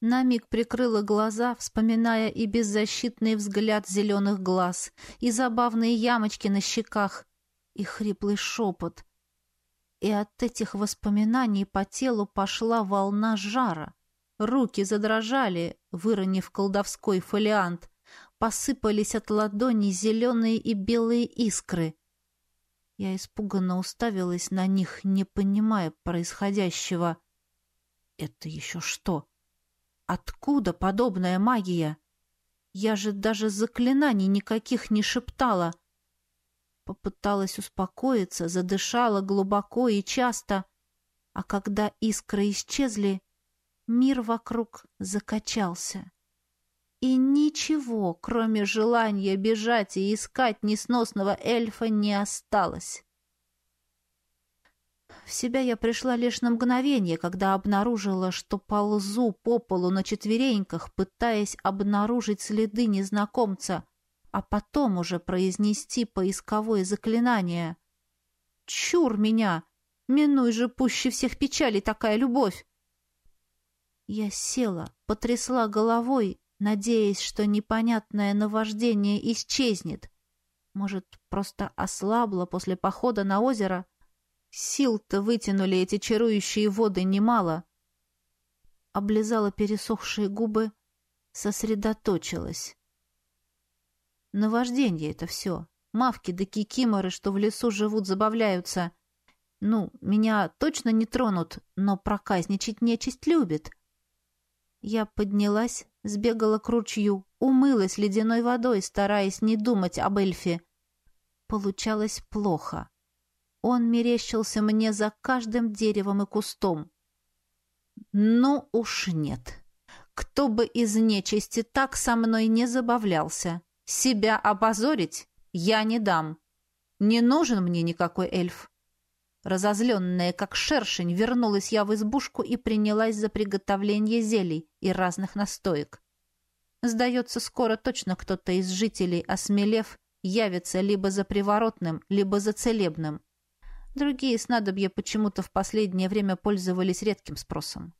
На миг прикрыла глаза, вспоминая и беззащитный взгляд зеленых глаз, и забавные ямочки на щеках, и хриплый шепот. И от этих воспоминаний по телу пошла волна жара. Руки задрожали, выронив колдовской фолиант. Посыпались от ладони зеленые и белые искры. Я испуганно уставилась на них, не понимая происходящего. Это еще что? Откуда подобная магия? Я же даже заклинаний никаких не шептала. Попыталась успокоиться, задышала глубоко и часто, а когда искры исчезли, мир вокруг закачался и ничего, кроме желания бежать и искать несносного эльфа, не осталось. В себя я пришла лишь на мгновение, когда обнаружила, что ползу по полу на четвереньках, пытаясь обнаружить следы незнакомца, а потом уже произнести поисковое заклинание. «Чур меня! Минуй же пуще всех печалей такая любовь!» Я села, потрясла головой надеясь, что непонятное наваждение исчезнет. Может, просто ослабло после похода на озеро? Сил-то вытянули эти чарующие воды немало. Облизала пересохшие губы, сосредоточилась. Наваждение это все. Мавки да кикиморы, что в лесу живут, забавляются. Ну, меня точно не тронут, но проказничать нечисть любит. Я поднялась, сбегала к ручью, умылась ледяной водой, стараясь не думать об эльфе. Получалось плохо. Он мерещился мне за каждым деревом и кустом. Ну уж нет. Кто бы из нечисти так со мной не забавлялся. Себя опозорить я не дам. Не нужен мне никакой эльф. Разозленная, как шершень, вернулась я в избушку и принялась за приготовление зелий и разных настоек. Сдается, скоро точно кто-то из жителей, осмелев, явится либо за приворотным, либо за целебным. Другие снадобья почему-то в последнее время пользовались редким спросом.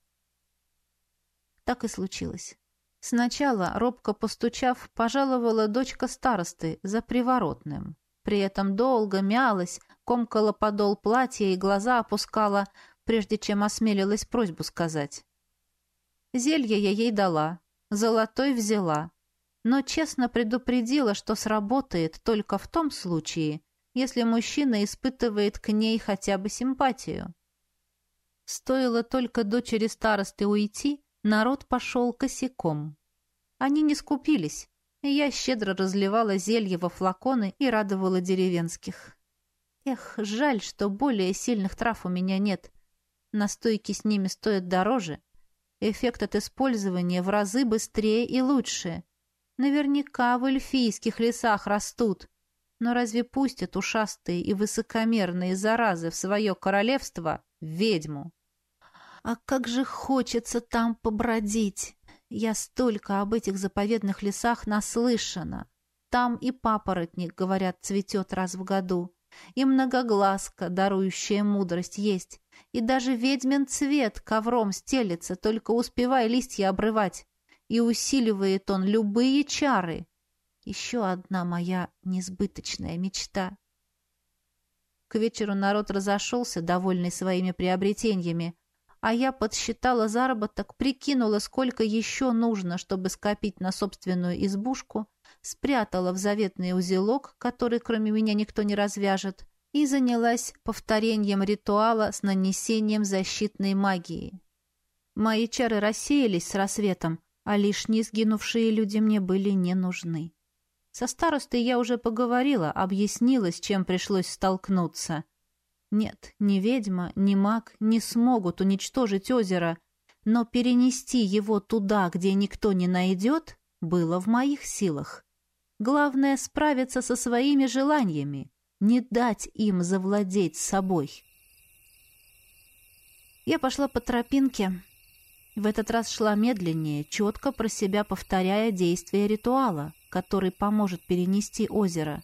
Так и случилось. Сначала, робко постучав, пожаловала дочка старосты за приворотным. При этом долго мялась, комкала подол платья и глаза опускала, прежде чем осмелилась просьбу сказать. Зелье я ей дала, золотой взяла, но честно предупредила, что сработает только в том случае, если мужчина испытывает к ней хотя бы симпатию. Стоило только дочери старосты уйти, народ пошел косяком. Они не скупились, я щедро разливала зелье во флаконы и радовала деревенских. Эх, жаль, что более сильных трав у меня нет. Настойки с ними стоят дороже. Эффект от использования в разы быстрее и лучше. Наверняка в эльфийских лесах растут. Но разве пустят ушастые и высокомерные заразы в свое королевство ведьму? А как же хочется там побродить! Я столько об этих заповедных лесах наслышана. Там и папоротник, говорят, цветет раз в году. И многоглазка, дарующая мудрость, есть. И даже ведьмин цвет ковром стелется, только успевай листья обрывать. И усиливает он любые чары. Еще одна моя несбыточная мечта. К вечеру народ разошелся, довольный своими приобретениями а я подсчитала заработок, прикинула, сколько еще нужно, чтобы скопить на собственную избушку, спрятала в заветный узелок, который кроме меня никто не развяжет, и занялась повторением ритуала с нанесением защитной магии. Мои чары рассеялись с рассветом, а лишние сгинувшие люди мне были не нужны. Со старостой я уже поговорила, объяснила, с чем пришлось столкнуться — нет, ни ведьма, ни маг не смогут уничтожить озеро, но перенести его туда, где никто не найдет, было в моих силах. Главное — справиться со своими желаниями, не дать им завладеть собой. Я пошла по тропинке. В этот раз шла медленнее, четко про себя повторяя действия ритуала, который поможет перенести озеро.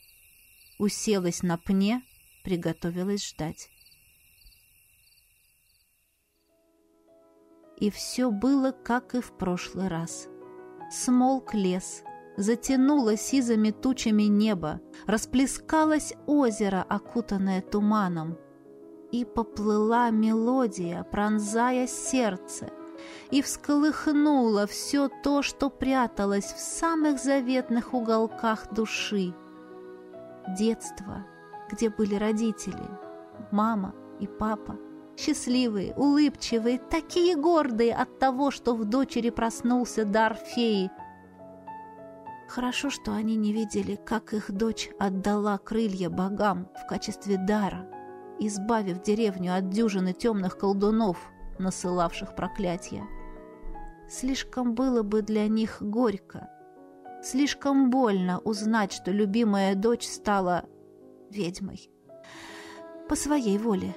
Уселась на пне — приготовилась ждать. И все было, как и в прошлый раз. Смолк лес, затянуло сизыми тучами небо, расплескалось озеро, окутанное туманом. И поплыла мелодия, пронзая сердце, и всколыхнула все то, что пряталось в самых заветных уголках души. Детство, где были родители, мама и папа, счастливые, улыбчивые, такие гордые от того, что в дочери проснулся дар феи. Хорошо, что они не видели, как их дочь отдала крылья богам в качестве дара, избавив деревню от дюжины темных колдунов, насылавших проклятия. Слишком было бы для них горько, слишком больно узнать, что любимая дочь стала ведьмой. По своей воле.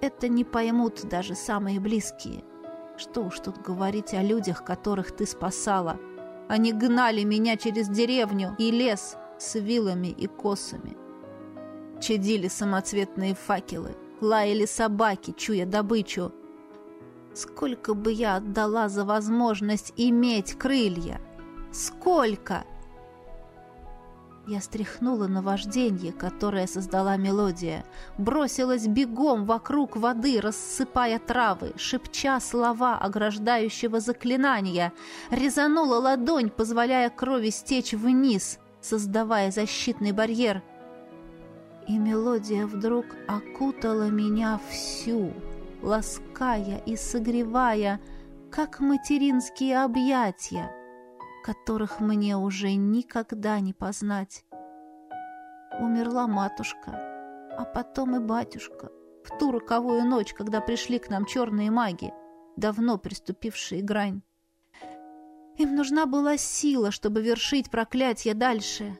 Это не поймут даже самые близкие. Что уж тут говорить о людях, которых ты спасала. Они гнали меня через деревню и лес с вилами и косами. Чадили самоцветные факелы, лаяли собаки, чуя добычу. Сколько бы я отдала за возможность иметь крылья? Сколько? Я стряхнула наваждение, которое создала мелодия, бросилась бегом вокруг воды, рассыпая травы, шепча слова ограждающего заклинания, резанула ладонь, позволяя крови стечь вниз, создавая защитный барьер. И мелодия вдруг окутала меня всю, лаская и согревая, как материнские объятия которых мне уже никогда не познать. Умерла матушка, а потом и батюшка, в ту роковую ночь, когда пришли к нам черные маги, давно приступившие грань. Им нужна была сила, чтобы вершить проклятие дальше,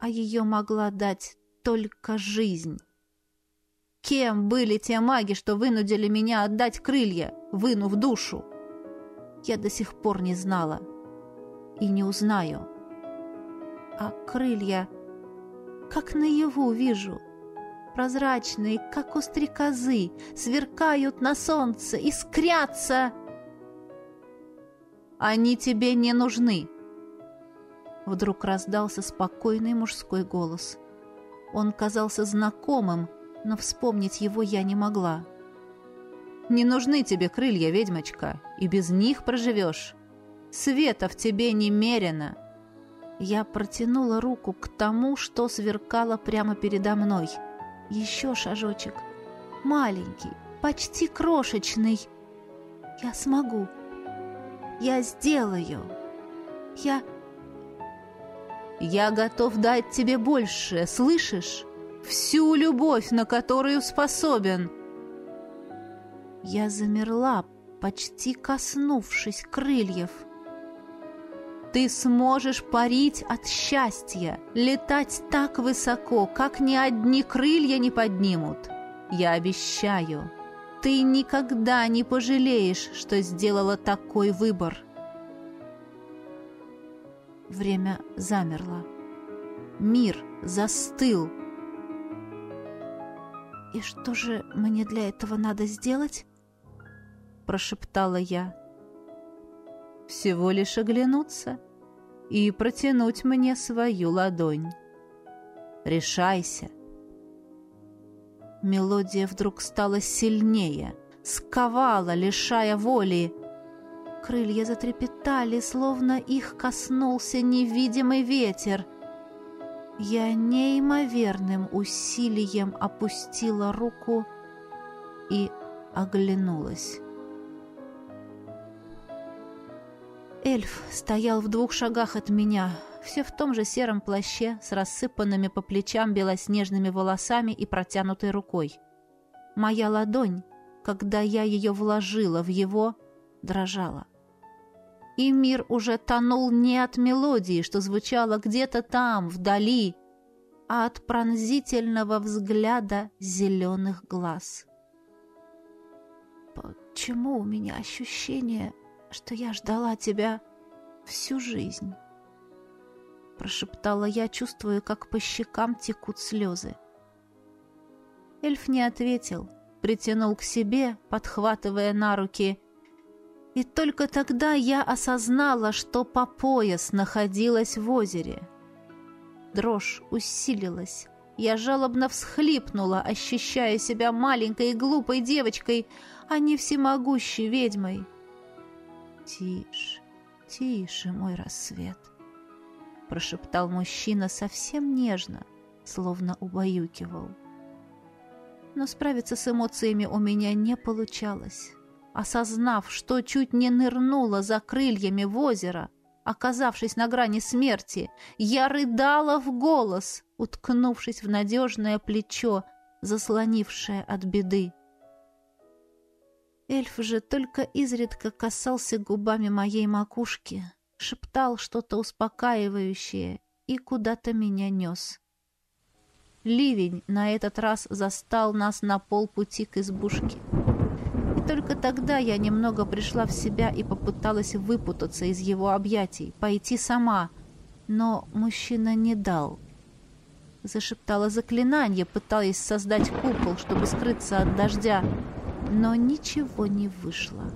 а ее могла дать только жизнь. Кем были те маги, что вынудили меня отдать крылья, вынув душу? Я до сих пор не знала и не узнаю. А крылья, как наяву вижу, прозрачные, как у стрекозы, сверкают на солнце, искрятся. Они тебе не нужны. Вдруг раздался спокойный мужской голос. Он казался знакомым, но вспомнить его я не могла. «Не нужны тебе крылья, ведьмочка, и без них проживешь. Света в тебе немерено!» Я протянула руку к тому, что сверкало прямо передо мной. Еще шажочек. Маленький, почти крошечный. Я смогу. Я сделаю. Я... Я готов дать тебе больше, слышишь? Всю любовь, на которую способен. Я замерла, почти коснувшись крыльев. Ты сможешь парить от счастья, летать так высоко, как ни одни крылья не поднимут. Я обещаю, ты никогда не пожалеешь, что сделала такой выбор. Время замерло. Мир застыл. «И что же мне для этого надо сделать?» Прошептала я. «Всего лишь оглянуться и протянуть мне свою ладонь. Решайся. Мелодия вдруг стала сильнее, сковала, лишая воли. Крылья затрепетали, словно их коснулся невидимый ветер. Я неимоверным усилием опустила руку и оглянулась. Эльф стоял в двух шагах от меня, все в том же сером плаще с рассыпанными по плечам белоснежными волосами и протянутой рукой. Моя ладонь, когда я ее вложила в его, дрожала. И мир уже тонул не от мелодии, что звучало где-то там, вдали, а от пронзительного взгляда зеленых глаз. «Почему у меня ощущение, что я ждала тебя всю жизнь. Прошептала я, чувствуя, как по щекам текут слезы. Эльф не ответил, притянул к себе, подхватывая на руки, И только тогда я осознала, что по пояс находилась в озере. Дрожь усилилась. Я жалобно всхлипнула, ощущая себя маленькой и глупой девочкой, а не всемогущей ведьмой. «Тише, тише, мой рассвет», — прошептал мужчина совсем нежно, словно убаюкивал. Но справиться с эмоциями у меня не получалось. Осознав, что чуть не нырнула за крыльями в озеро, оказавшись на грани смерти, я рыдала в голос, уткнувшись в надежное плечо, заслонившее от беды. Эльф же только изредка касался губами моей макушки, шептал что-то успокаивающее и куда-то меня нес. Ливень на этот раз застал нас на полпути к избушке. Только тогда я немного пришла в себя и попыталась выпутаться из его объятий, пойти сама, но мужчина не дал. Зашептала заклинание, пытаясь создать купол, чтобы скрыться от дождя, но ничего не вышло.